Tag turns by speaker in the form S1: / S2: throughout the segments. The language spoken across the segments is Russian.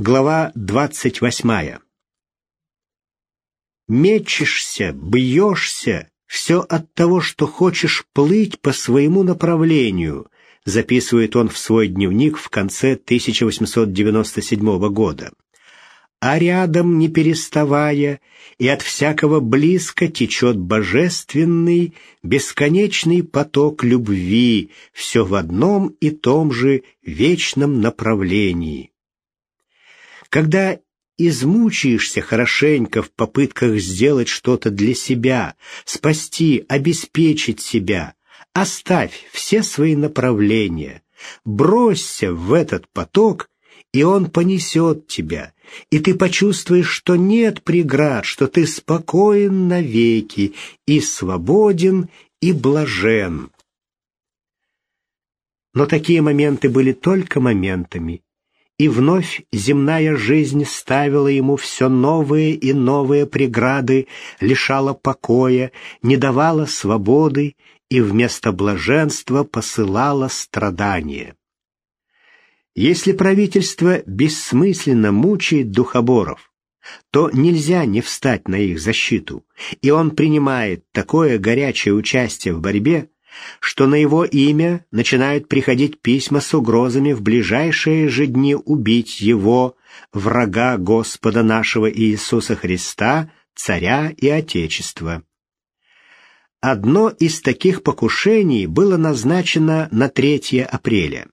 S1: Глава двадцать восьмая. Мечешься, бьешься, все от того, что хочешь плыть по своему направлению, записывает он в свой дневник в конце 1897 года. А рядом, не переставая, и от всякого близко течет божественный, бесконечный поток любви, все в одном и том же вечном направлении. Когда измучаешься хорошенько в попытках сделать что-то для себя, спасти, обеспечить себя, оставь все свои направления, бросься в этот поток, и он понесет тебя, и ты почувствуешь, что нет преград, что ты спокоен навеки, и свободен, и блажен. Но такие моменты были только моментами, и вновь земная жизнь ставила ему все новые и новые преграды, лишала покоя, не давала свободы и вместо блаженства посылала страдания. Если правительство бессмысленно мучает духоборов, то нельзя не встать на их защиту, и он принимает такое горячее участие в борьбе, что на его имя начинают приходить письма с угрозами в ближайшие же дни убить его, врага Господа нашего Иисуса Христа, царя и Отечества. Одно из таких покушений было назначено на 3 апреля.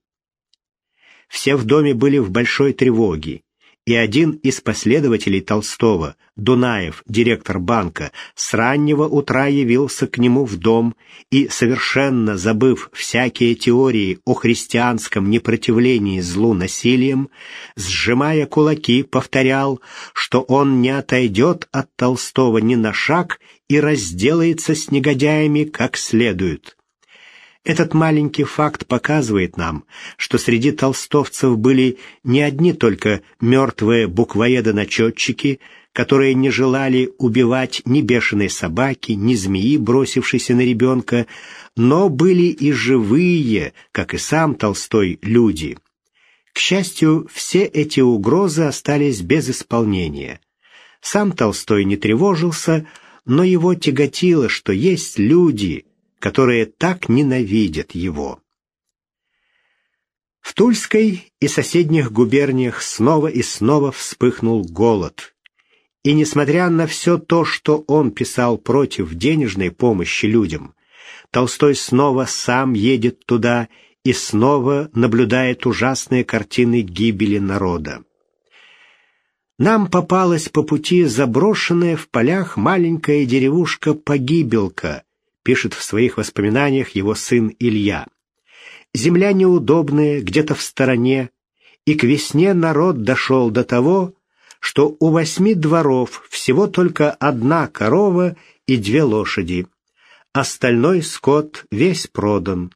S1: Все в доме были в большой тревоге, и один из последователей Толстого, Дунаев, директор банка, с раннего утра явился к нему в дом и, совершенно забыв всякие теории о христианском непротивлении злу насилием, сжимая кулаки, повторял, что он не отойдет от Толстого ни на шаг и разделается с негодяями как следует. Этот маленький факт показывает нам, что среди толстовцев были не одни только мертвые буквоеды-начетчики, которые не желали убивать ни бешеной собаки, ни змеи, бросившейся на ребенка, но были и живые, как и сам Толстой, люди. К счастью, все эти угрозы остались без исполнения. Сам Толстой не тревожился, но его тяготило, что есть люди — которые так ненавидят его. В Тульской и соседних губерниях снова и снова вспыхнул голод. И несмотря на все то, что он писал против денежной помощи людям, Толстой снова сам едет туда и снова наблюдает ужасные картины гибели народа. Нам попалась по пути заброшенная в полях маленькая деревушка-погибелка, пишет в своих воспоминаниях его сын Илья. Земля неудобная, где-то в стороне, и к весне народ дошел до того, что у восьми дворов всего только одна корова и две лошади. Остальной скот весь продан.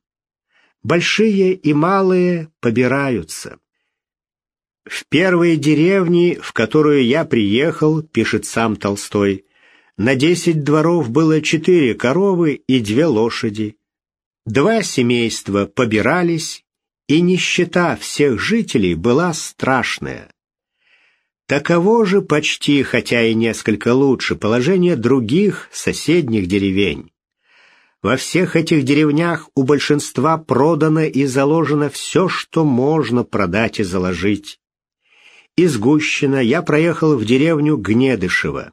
S1: Большие и малые побираются. В первой деревне, в которую я приехал, пишет сам Толстой, на десять дворов было четыре коровы и две лошади. Два семейства побирались, и нищета всех жителей была страшная. Таково же почти, хотя и несколько лучше, положение других соседних деревень. Во всех этих деревнях у большинства продано и заложено все, что можно продать и заложить. Из Гущина я проехал в деревню Гнедышево.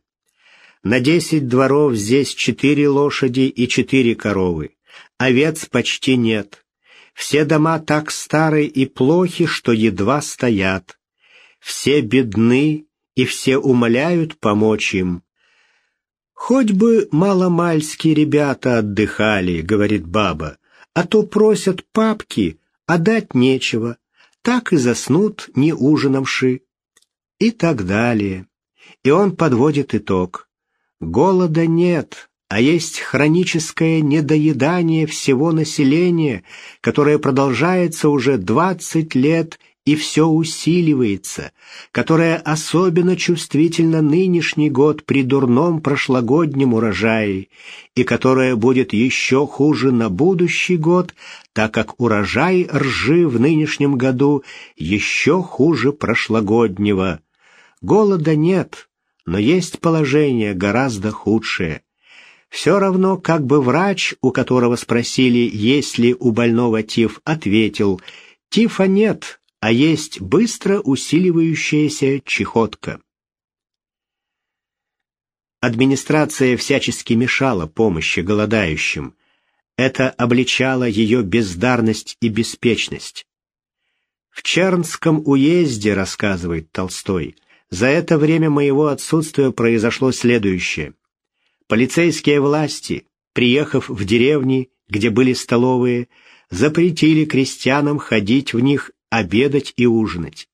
S1: На десять дворов здесь четыре лошади и четыре коровы. Овец почти нет. Все дома так стары и плохи, что едва стоят. Все бедны, и все умоляют помочь им. «Хоть бы маломальские ребята отдыхали», — говорит баба, «а то просят папки, а дать нечего, так и заснут, не ужинавши». И так далее. И он подводит итог. Голода нет, а есть хроническое недоедание всего населения, которое продолжается уже 20 лет и все усиливается, которая особенно чувствительна нынешний год при дурном прошлогоднем урожае, и которая будет еще хуже на будущий год, так как урожай ржи в нынешнем году еще хуже прошлогоднего. Голода нет, но есть положение гораздо худшее. Все равно, как бы врач, у которого спросили, есть ли у больного тиф, ответил, «Тифа нет, а есть быстро усиливающаяся чехотка. Администрация всячески мешала помощи голодающим. Это обличало ее бездарность и беспечность. В Чернском уезде, рассказывает Толстой, за это время моего отсутствия произошло следующее. Полицейские власти, приехав в деревни, где были столовые, запретили крестьянам ходить в них обедать и ужинать.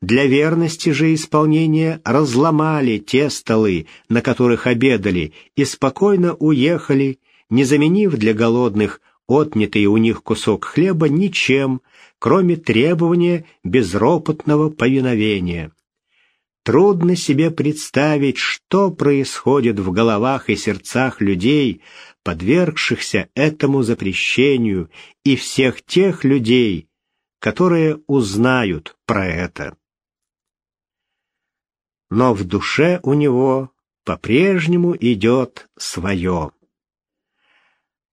S1: Для верности же исполнения разломали те столы, на которых обедали, и спокойно уехали, не заменив для голодных отнятый у них кусок хлеба ничем, кроме требования безропотного повиновения. Трудно себе представить, что происходит в головах и сердцах людей, подвергшихся этому запрещению, и всех тех людей, которые узнают про это. Но в душе у него по-прежнему идет свое.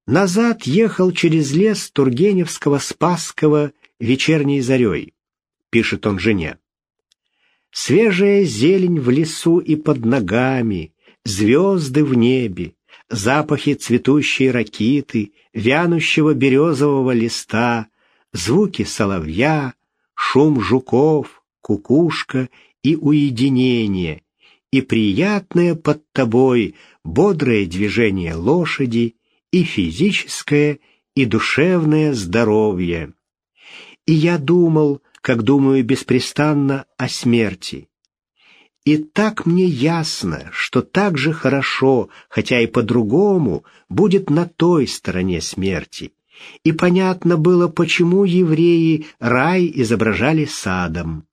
S1: Назад ехал через лес Тургеневского-Спасского вечерней зарей, пишет он жене. Свежая зелень в лесу и под ногами, звезды в небе, запахи цветущей ракиты, вянущего березового листа, звуки соловья, шум жуков, кукушка и уединение, и приятное под тобой бодрое движение лошади, и физическое, и душевное здоровье. И я думал, как думаю беспрестанно о смерти. И так мне ясно, что так же хорошо, хотя и по-другому, будет на той стороне смерти, и понятно было, почему евреи рай изображали садом.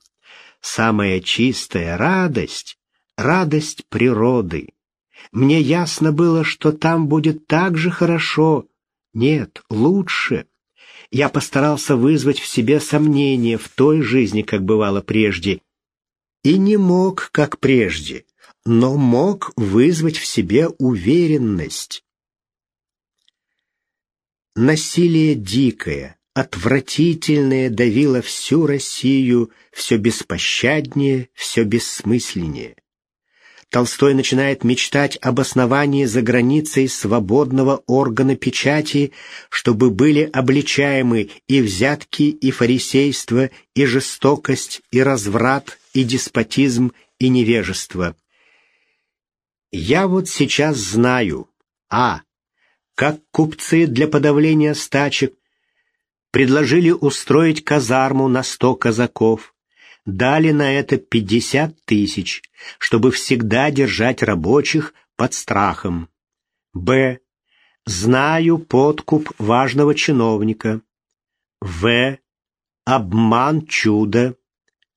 S1: Самая чистая радость — радость природы. Мне ясно было, что там будет так же хорошо, нет, лучше. Я постарался вызвать в себе сомнение в той жизни, как бывало прежде, и не мог, как прежде, но мог вызвать в себе уверенность. Насилие дикое, отвратительное давило всю Россию все беспощаднее, все бессмысленнее. Толстой начинает мечтать об основании за границей свободного органа печати, чтобы были обличаемы и взятки, и фарисейство, и жестокость, и разврат, и деспотизм, и невежество. Я вот сейчас знаю, а как купцы для подавления стачек предложили устроить казарму на сто казаков, дали на это пятьдесят тысяч, чтобы всегда держать рабочих под страхом. Б. Знаю подкуп важного чиновника. В. Обман чуда.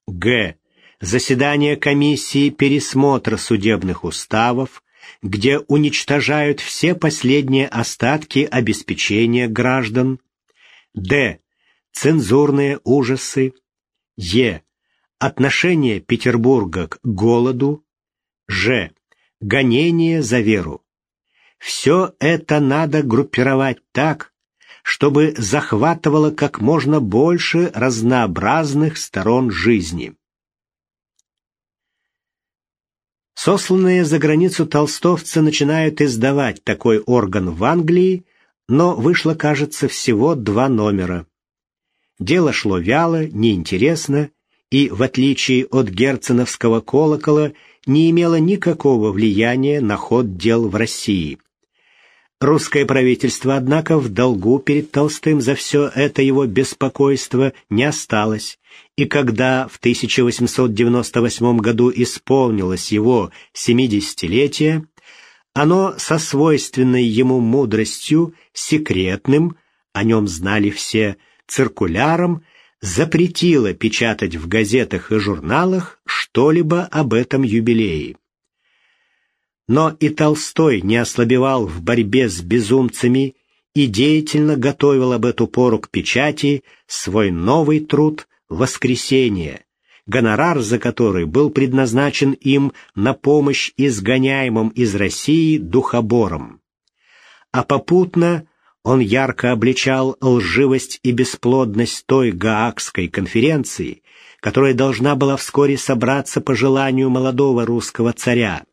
S1: Г. Заседание комиссии пересмотра судебных уставов, где уничтожают все последние остатки обеспечения граждан. Д. Цензурные ужасы. Е. Отношение Петербурга к голоду. Ж. Гонение за веру. Все это надо группировать так, чтобы захватывало как можно больше разнообразных сторон жизни. Сосланные за границу толстовцы начинают издавать такой орган в Англии, но вышло, кажется, всего два номера. Дело шло вяло, неинтересно, и, в отличие от герценовского колокола, не имело никакого влияния на ход дел в России. Русское правительство, однако, в долгу перед Толстым за все это его беспокойство не осталось, и когда в 1898 году исполнилось его семидесятилетие, оно со свойственной ему мудростью, секретным, о нем знали все, циркуляром, запретила печатать в газетах и журналах что-либо об этом юбилее. Но и Толстой не ослабевал в борьбе с безумцами и деятельно готовил об эту пору к печати свой новый труд «Воскресенье», гонорар за который был предназначен им на помощь изгоняемым из России духоборам. А попутно он ярко обличал лживость и бесплодность той Гаагской конференции, которая должна была вскоре собраться по желанию молодого русского царя.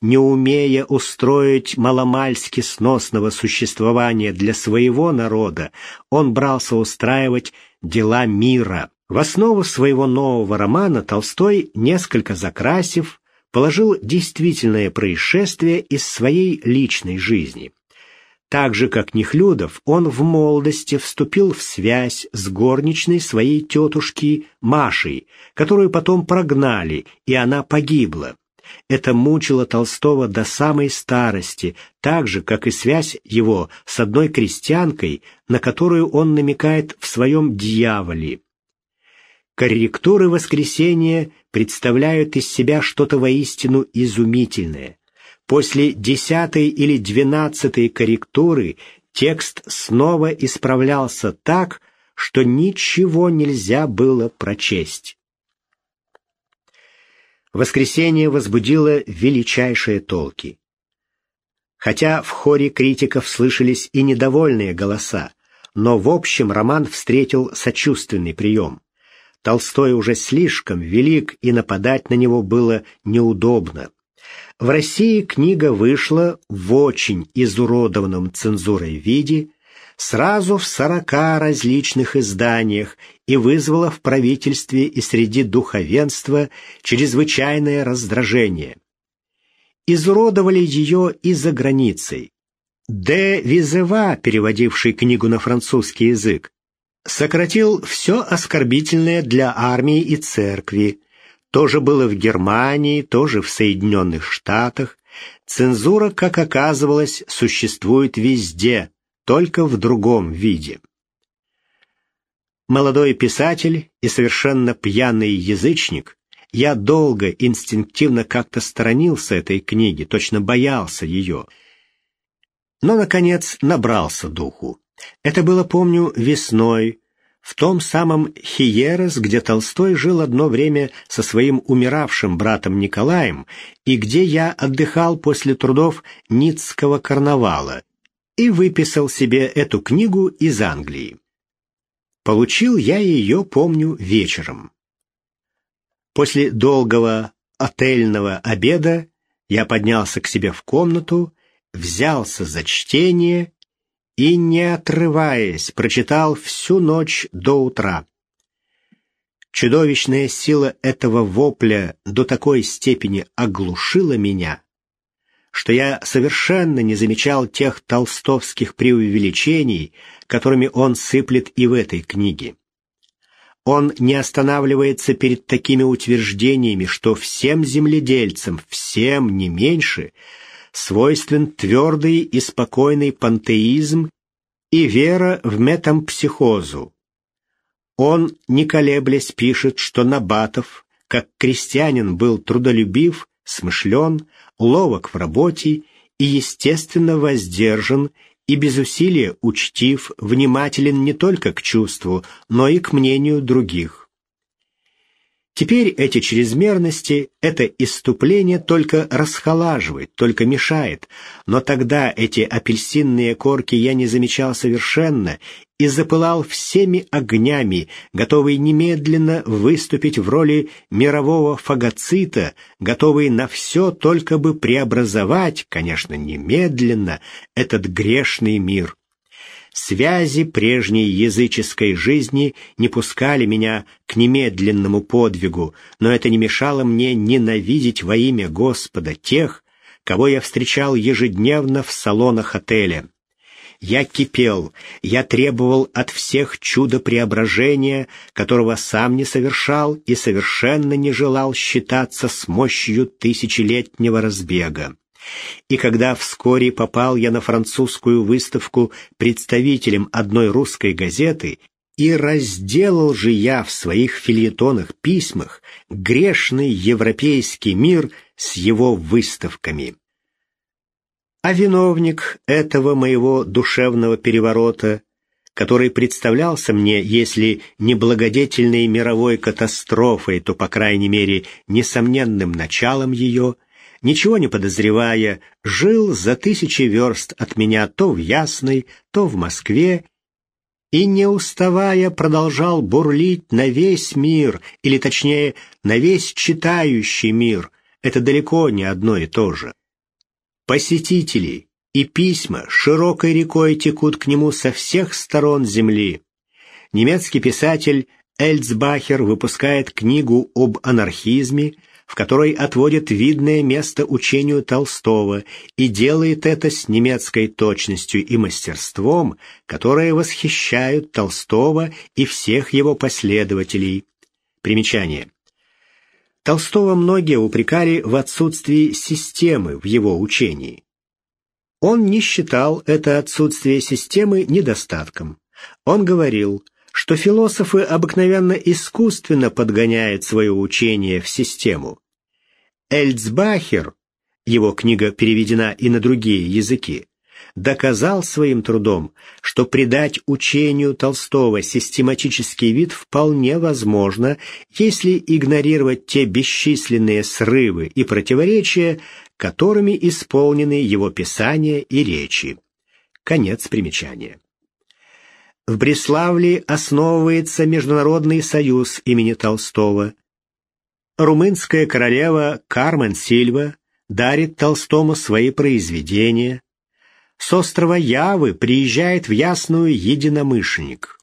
S1: Не умея устроить маломальски сносного существования для своего народа, он брался устраивать дела мира. В основу своего нового романа Толстой, несколько закрасив, положил действительное происшествие из своей личной жизни. Так же, как Нехлюдов, он в молодости вступил в связь с горничной своей тетушки Машей, которую потом прогнали, и она погибла. Это мучило Толстого до самой старости, так же, как и связь его с одной крестьянкой, на которую он намекает в своем «Дьяволе». Корректуры воскресения представляют из себя что-то воистину изумительное. После десятой или двенадцатой корректуры текст снова исправлялся так, что ничего нельзя было прочесть. Воскресенье возбудило величайшие толки. Хотя в хоре критиков слышались и недовольные голоса, но в общем роман встретил сочувственный прием. Толстой уже слишком велик, и нападать на него было неудобно. В России книга вышла в очень изуродованном цензурой виде, сразу в сорока различных изданиях и вызвала в правительстве и среди духовенства чрезвычайное раздражение. Изуродовали ее и за границей. Де Визева, переводивший книгу на французский язык, сократил все оскорбительное для армии и церкви, тоже было в Германии, тоже в Соединенных Штатах. Цензура, как оказывалось, существует везде, только в другом виде. Молодой писатель и совершенно пьяный язычник, я долго инстинктивно как-то сторонился этой книги, точно боялся ее. Но, наконец, набрался духу. Это было, помню, весной, в том самом Хиерес, где Толстой жил одно время со своим умиравшим братом Николаем и где я отдыхал после трудов Ницкого карнавала и выписал себе эту книгу из Англии. Получил я ее, помню, вечером. После долгого отельного обеда я поднялся к себе в комнату, взялся за чтение и, не отрываясь, прочитал всю ночь до утра. Чудовищная сила этого вопля до такой степени оглушила меня, что я совершенно не замечал тех толстовских преувеличений, которыми он сыплет и в этой книге. Он не останавливается перед такими утверждениями, что всем земледельцам, всем не меньше – свойствен твердый и спокойный пантеизм и вера в метампсихозу. Он, не колеблясь, пишет, что Набатов, как крестьянин, был трудолюбив, смышлен, ловок в работе и, естественно, воздержан и без усилия учтив, внимателен не только к чувству, но и к мнению других. Теперь эти чрезмерности, это иступление только расхолаживает, только мешает, но тогда эти апельсинные корки я не замечал совершенно и запылал всеми огнями, готовый немедленно выступить в роли мирового фагоцита, готовый на все только бы преобразовать, конечно, немедленно, этот грешный мир. Связи прежней языческой жизни не пускали меня к немедленному подвигу, но это не мешало мне ненавидеть во имя Господа тех, кого я встречал ежедневно в салонах отеля. Я кипел, я требовал от всех чуда преображения, которого сам не совершал и совершенно не желал считаться с мощью тысячелетнего разбега. И когда вскоре попал я на французскую выставку представителем одной русской газеты, И разделал же я в своих фильетонах-письмах грешный европейский мир с его выставками. А виновник этого моего душевного переворота, который представлялся мне, если не благодетельной мировой катастрофой, то, по крайней мере, несомненным началом ее, ничего не подозревая, жил за тысячи верст от меня то в Ясной, то в Москве, и, не уставая, продолжал бурлить на весь мир, или, точнее, на весь читающий мир. Это далеко не одно и то же. Посетители и письма широкой рекой текут к нему со всех сторон земли. Немецкий писатель Эльцбахер выпускает книгу об анархизме, в которой отводит видное место учению Толстого и делает это с немецкой точностью и мастерством, которые восхищают Толстого и всех его последователей. Примечание. Толстого многие упрекали в отсутствии системы в его учении. Он не считал это отсутствие системы недостатком. Он говорил – что философы обыкновенно искусственно подгоняют свое учение в систему. Эльцбахер, его книга переведена и на другие языки, доказал своим трудом, что придать учению Толстого систематический вид вполне возможно, если игнорировать те бесчисленные срывы и противоречия, которыми исполнены его писания и речи. Конец примечания. В Бреславле основывается Международный союз имени Толстого. Румынская королева Кармен Сильва дарит Толстому свои произведения. С острова Явы приезжает в Ясную единомышленник.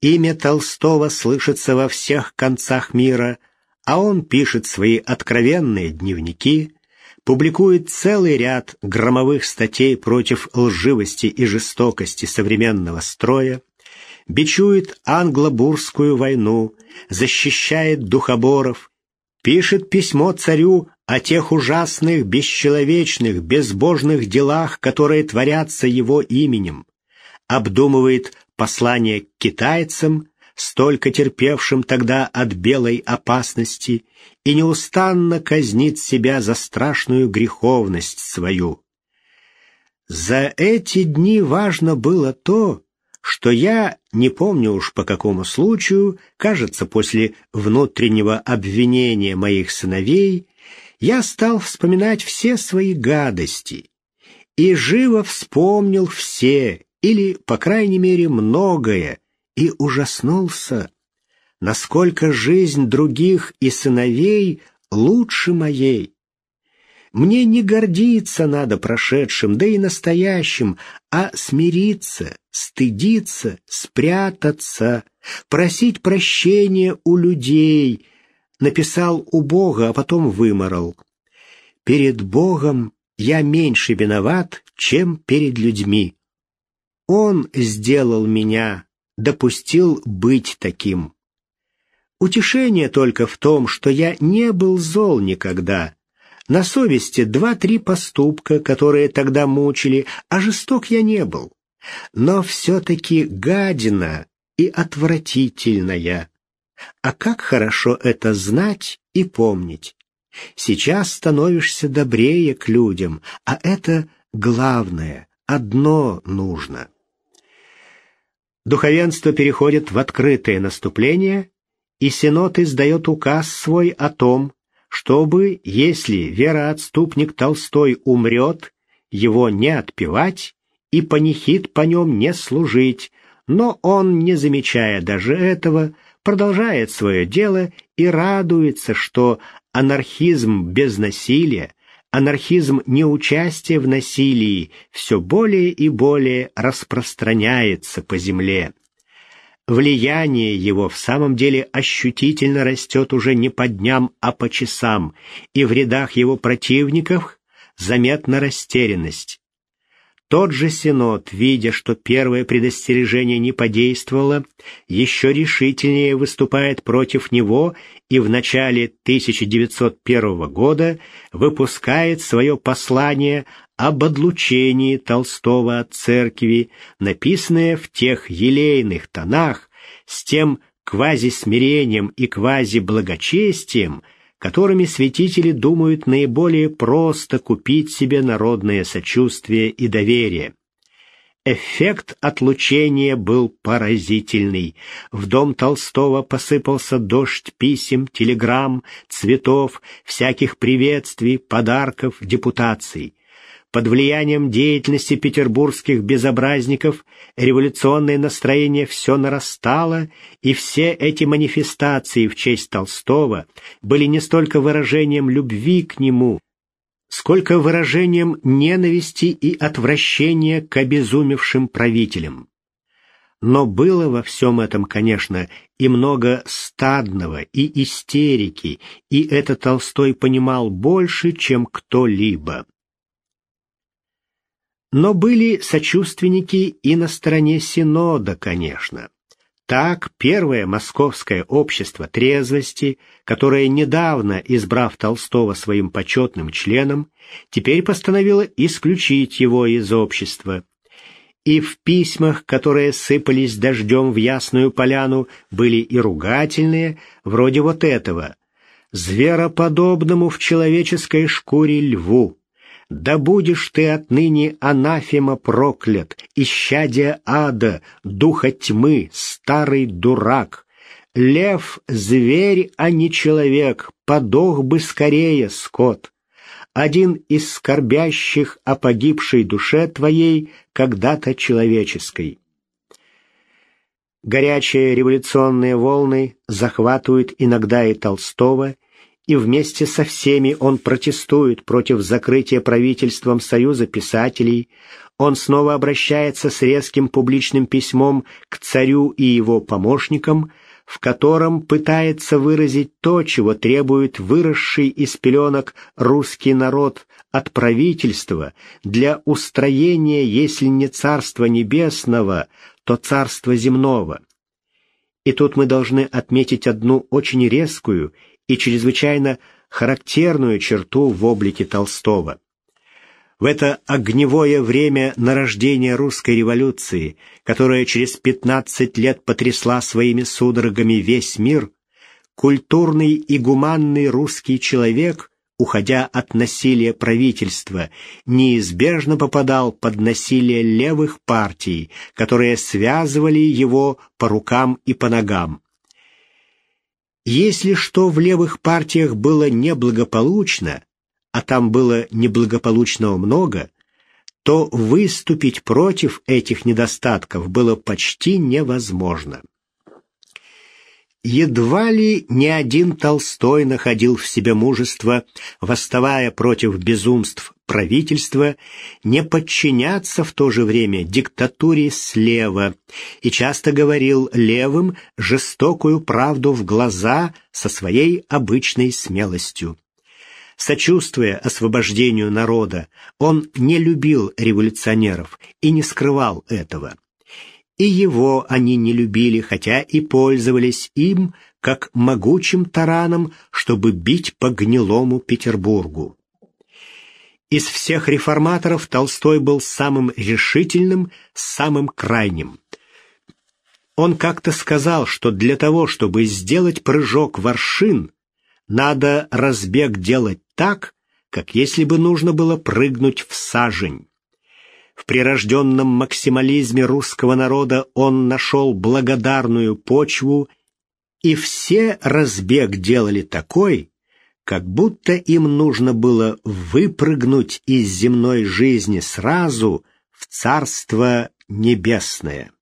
S1: Имя Толстого слышится во всех концах мира, а он пишет свои откровенные дневники, публикует целый ряд громовых статей против лживости и жестокости современного строя, бичует англо-бурскую войну, защищает духоборов, пишет письмо царю о тех ужасных, бесчеловечных, безбожных делах, которые творятся его именем, обдумывает послание к китайцам, столько терпевшим тогда от белой опасности, и неустанно казнит себя за страшную греховность свою. За эти дни важно было то, что я, не помню уж по какому случаю, кажется, после внутреннего обвинения моих сыновей, я стал вспоминать все свои гадости и живо вспомнил все, или, по крайней мере, многое, и ужаснулся, насколько жизнь других и сыновей лучше моей. Мне не гордиться надо прошедшим, да и настоящим, а смириться, стыдиться, спрятаться, просить прощения у людей. Написал у Бога, а потом выморал. Перед Богом я меньше виноват, чем перед людьми. Он сделал меня, допустил быть таким. Утешение только в том, что я не был зол никогда. На совести два-три поступка, которые тогда мучили, а жесток я не был. Но все-таки гадина и отвратительная. А как хорошо это знать и помнить. Сейчас становишься добрее к людям, а это главное, одно нужно. Духовенство переходит в открытое наступление, и Синод издает указ свой о том, чтобы, если вероотступник Толстой умрет, его не отпевать и панихид по нем не служить, но он, не замечая даже этого, продолжает свое дело и радуется, что анархизм без насилия анархизм неучастия в насилии все более и более распространяется по земле. Влияние его в самом деле ощутительно растет уже не по дням, а по часам, и в рядах его противников заметна растерянность. Тот же Синод, видя, что первое предостережение не подействовало, еще решительнее выступает против него и в начале 1901 года выпускает свое послание об отлучении Толстого от церкви, написанное в тех елейных тонах, с тем квазисмирением и квазиблагочестием, которыми святители думают наиболее просто купить себе народное сочувствие и доверие. Эффект отлучения был поразительный. В дом Толстого посыпался дождь писем, телеграмм, цветов, всяких приветствий, подарков, депутаций. Под влиянием деятельности петербургских безобразников революционное настроение все нарастало, и все эти манифестации в честь Толстого были не столько выражением любви к нему, сколько выражением ненависти и отвращения к обезумевшим правителям. Но было во всем этом, конечно, и много стадного, и истерики, и это Толстой понимал больше, чем кто-либо. Но были сочувственники и на стороне Синода, конечно. Так, первое московское общество трезвости, которое недавно, избрав Толстого своим почетным членом, теперь постановило исключить его из общества. И в письмах, которые сыпались дождем в Ясную Поляну, были и ругательные, вроде вот этого «Звероподобному в человеческой шкуре льву». Да будешь ты отныне анафема проклят, исчадие ада, духа тьмы, старый дурак. Лев — зверь, а не человек, подох бы скорее, скот. Один из скорбящих о погибшей душе твоей, когда-то человеческой. Горячие революционные волны захватывают иногда и Толстого, и вместе со всеми он протестует против закрытия правительством Союза писателей, он снова обращается с резким публичным письмом к царю и его помощникам, в котором пытается выразить то, чего требует выросший из пеленок русский народ от правительства для устроения, если не царства небесного, то царства земного. И тут мы должны отметить одну очень резкую и чрезвычайно характерную черту в облике Толстого. В это огневое время нарождения русской революции, которая через 15 лет потрясла своими судорогами весь мир, культурный и гуманный русский человек, уходя от насилия правительства, неизбежно попадал под насилие левых партий, которые связывали его по рукам и по ногам. Если что в левых партиях было неблагополучно, а там было неблагополучного много, то выступить против этих недостатков было почти невозможно. Едва ли ни один Толстой находил в себе мужество, восставая против безумств правительства, не подчиняться в то же время диктатуре слева, и часто говорил левым жестокую правду в глаза со своей обычной смелостью. Сочувствуя освобождению народа, он не любил революционеров и не скрывал этого и его они не любили, хотя и пользовались им, как могучим тараном, чтобы бить по гнилому Петербургу. Из всех реформаторов Толстой был самым решительным, самым крайним. Он как-то сказал, что для того, чтобы сделать прыжок в аршин, надо разбег делать так, как если бы нужно было прыгнуть в сажень. В прирожденном максимализме русского народа он нашел благодарную почву, и все разбег делали такой, как будто им нужно было выпрыгнуть из земной жизни сразу в Царство Небесное.